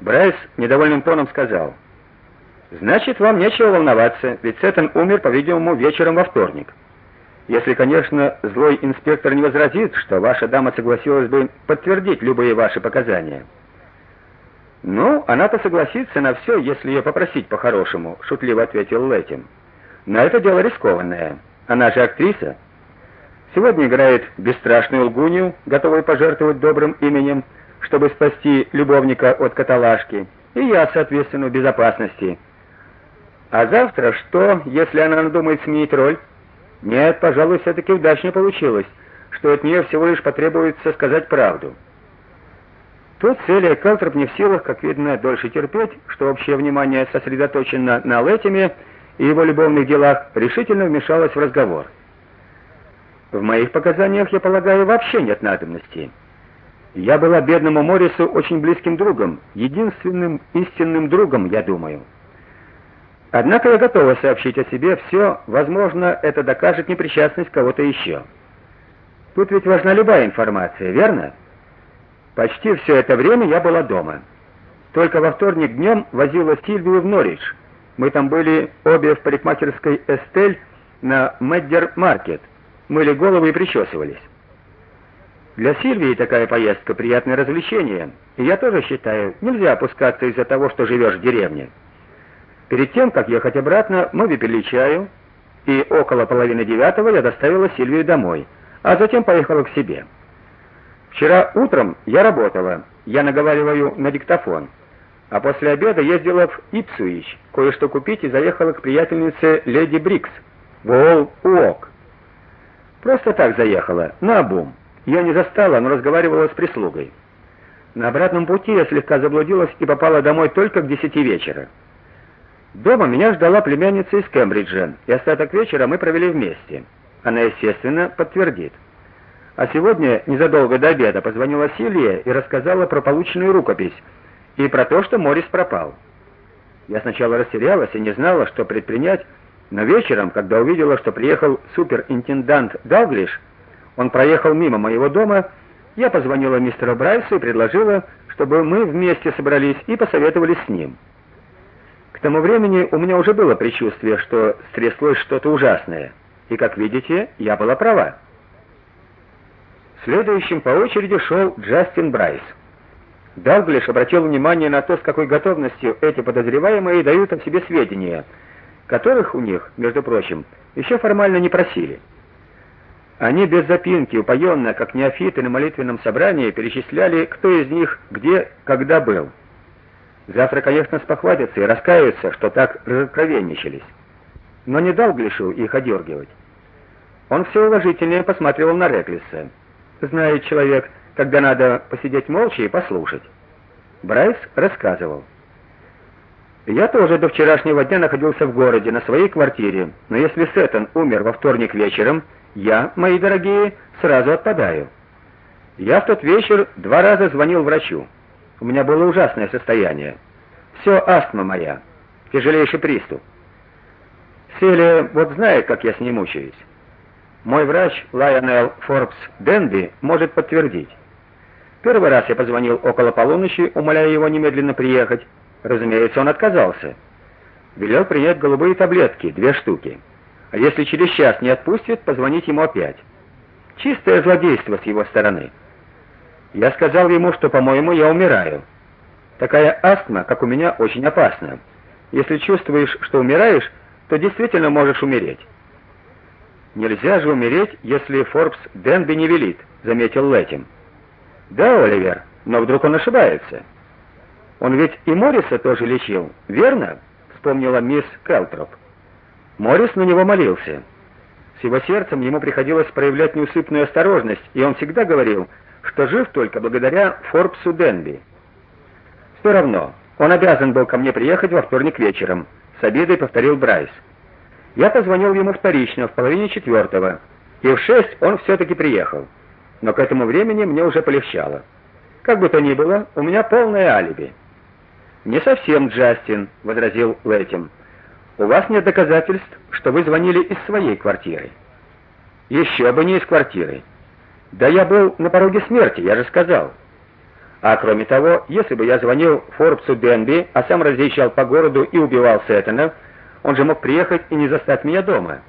Брайс недовольным тоном сказал: "Значит, вам нечего волноваться, ведь Сеттон умер, по-видимому, вечером во вторник. Если, конечно, злой инспектор не возразит, что ваша дама согласилась бы подтвердить любые ваши показания". "Ну, она-то согласится на все, если ее попросить по-хорошему", шутливо ответил Лэтим. "Но это дело рискованное. Она же актриса". Сегодня играет бесстрашную лгунью, готовую пожертвовать добрым именем, чтобы спасти любовника от каталажки, и я, соответственно, в безопасности. А завтра что, если она надумает сменить роль? Нет, пожалуй, все таки удачно получилось, что от нее всего лишь потребуется сказать правду. Тут Селия Калтроп не в силах, как видно, дольше терпеть, что общее внимание сосредоточено на Лэтиме и его любовных делах, решительно вмешалась в разговор. В моих показаниях, я полагаю, вообще нет надобности. Я была бедному Морису очень близким другом, единственным истинным другом, я думаю. Однако я готова сообщить о себе все, возможно, это докажет непричастность кого-то еще. Тут ведь важна любая информация, верно? Почти все это время я была дома. Только во вторник днем возила Сильвию в Норридж. Мы там были обе в парикмахерской Эстель на Меддер-маркет мыли головы и причесывались. Для Сильвии такая поездка приятное развлечение, и я тоже считаю, нельзя опускаться из-за того, что живешь в деревне. Перед тем, как ехать обратно, мы выпили чаю, и около половины девятого я доставила Сильвию домой, а затем поехала к себе. Вчера утром я работала, я наговариваю на диктофон, а после обеда ездила в Ипсуич кое-что купить и заехала к приятельнице леди Брикс в Уолл-Уок. Просто так заехала, на обум. Я не застала, но разговаривала с прислугой. На обратном пути я слегка заблудилась и попала домой только к десяти вечера. Дома меня ждала племянница из Кембриджа, и остаток вечера мы провели вместе. Она, естественно, подтвердит. А сегодня, незадолго до обеда, позвонила Сильвия и рассказала про полученную рукопись и про то, что Морис пропал. Я сначала растерялась и не знала, что предпринять, но вечером, когда увидела, что приехал суперинтендант Далглиш, он проехал мимо моего дома, я позвонила мистеру Брайсу и предложила, чтобы мы вместе собрались и посоветовались с ним. К тому времени у меня уже было предчувствие, что стряслось что-то ужасное, и, как видите, я была права. Следующим по очереди шел Джастин Брайс. Далглиш обратил внимание на то, с какой готовностью эти подозреваемые дают о себе сведения — которых у них, между прочим, еще формально не просили. Они без запинки, упоенно, как неофиты на молитвенном собрании, перечисляли, кто из них где, когда был. Завтра, конечно, спохватятся и раскаются, что так разокровенничались. Но не дал Глишу их одергивать. Он все уважительнее посматривал на Реклиса. Знает человек, когда надо посидеть молча и послушать. Брайс рассказывал. Я тоже до вчерашнего дня находился в городе на своей квартире, но если Сеттон умер во вторник вечером, я, мои дорогие, сразу отпадаю. Я в тот вечер два раза звонил врачу. У меня было ужасное состояние. Все астма моя, тяжелейший приступ. Селия вот знает, как я с ней мучаюсь. Мой врач Лайонел Форбс Денби может подтвердить. Первый раз я позвонил около полуночи, умоляя его немедленно приехать. Разумеется, он отказался. Велел принять голубые таблетки, две штуки. А если через час не отпустит, позвонить ему опять. Чистое злодейство с его стороны. Я сказал ему, что, по-моему, я умираю. Такая астма, как у меня, очень опасна. Если чувствуешь, что умираешь, то действительно можешь умереть. Нельзя же умереть, если Форбс Денби не велит, заметил Лэтим. Да, Оливер, но вдруг он ошибается. Он ведь и Морриса тоже лечил, верно? вспомнила мисс Келтроп. Моррис на него молился. С его сердцем ему приходилось проявлять неусыпную осторожность, и он всегда говорил, что жив только благодаря Форбсу Денби. Все равно, он обязан был ко мне приехать во вторник вечером, с обедой повторил Брайс. Я позвонил ему вторично в половине четвертого, и в шесть он все таки приехал. Но к этому времени мне уже полегчало. Как бы то ни было, у меня полное алиби. Не совсем, Джастин, возразил Лэтим. У вас нет доказательств, что вы звонили из своей квартиры. Еще бы не из квартиры. Да я был на пороге смерти, я же сказал. А кроме того, если бы я звонил Форбсу Денби, а сам разъезжал по городу и убивал Сеттена, он же мог приехать и не застать меня дома.